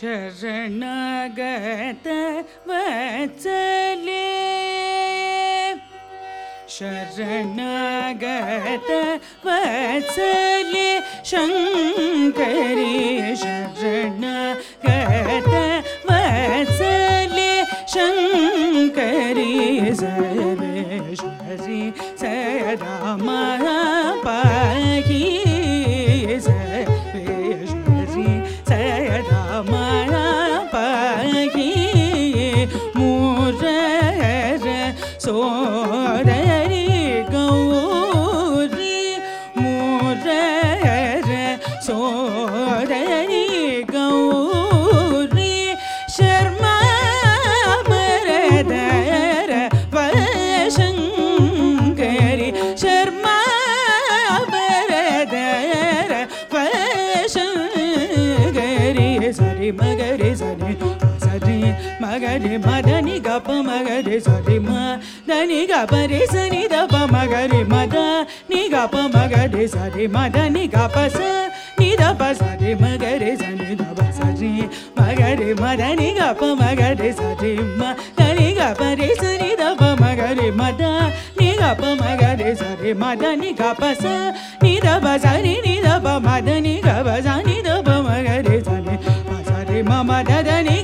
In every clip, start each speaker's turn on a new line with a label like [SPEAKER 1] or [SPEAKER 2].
[SPEAKER 1] शरणगत ले शरणगत वच ले शरणगत शरणगले शङ्करि शरणे शरि सदा मया re sa re ma ga re ma da ni ga pa ma ga re sa re ma da ni ga pa re sa ni da pa ma ga re ma da ni ga pa ma ga re sa re ma da ni ga pa sa ni da pa sa re ma ga re sa ni da pa sa re ma ga re ma da ni ga pa ma ga re sa re ma da ni ga pa re sa ni da pa ma ga re ma da ni ga pa ma ga re sa re ma da ni ga pa sa ni da pa sa ni ni da pa ma da ni ga pa sa ni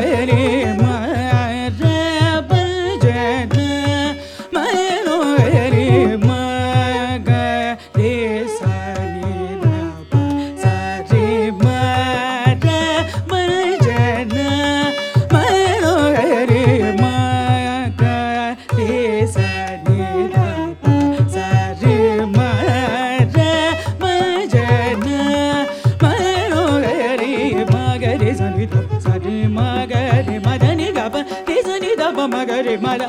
[SPEAKER 1] Yeah. मम गरि मर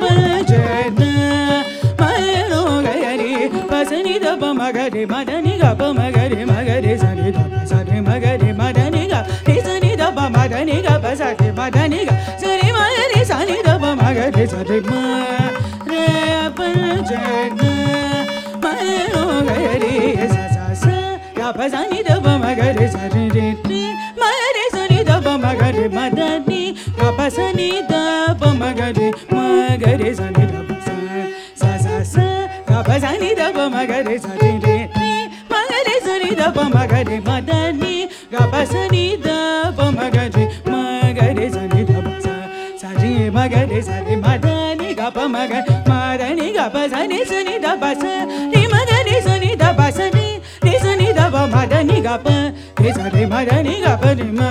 [SPEAKER 1] मजन मनो गरि पसनि the पम गरि मदनि ग पम गरि मगरि सनि द सनि मगरि, मदनि ग। नि सनि द प मदनि ग। प सनि मदनि ग सनि मगरि म रे पजन मनो गरि स स स ग प सनि ಗಪ ಸನಿ ದಪ ಮಗರಿ ಮಗರಿ ಸನಿ ದಪ ಸ ಸ ಸ ಸ ಗಪ ಸನಿ ದಪ ಮಗರಿ ಸರಿ ರಿ ರಿ ಮಗರಿ ಸನಿ ದಪ ಮಗರಿ ಮದನಿ ಗಪ ಸನಿ ದಪ ಮಗರಿ ಮಗರಿ ಸನಿ ದಪ ಸ ಸರಿ ಮಗರಿ ಸರಿ ಮದನಿ ಗಪ ಮಗ ಮದನಿ ಗಪ ಸನಿ ಸನಿ ದಪ ಸ ರಿ ಮಗರಿ ಸನಿ ದಪ ಸನಿ ರಿ ಸನಿ ದಪ ಮದನಿ ಗಪ ರಿ ಸರಿ ಮದನಿ ಗಪ ರಿ ಮ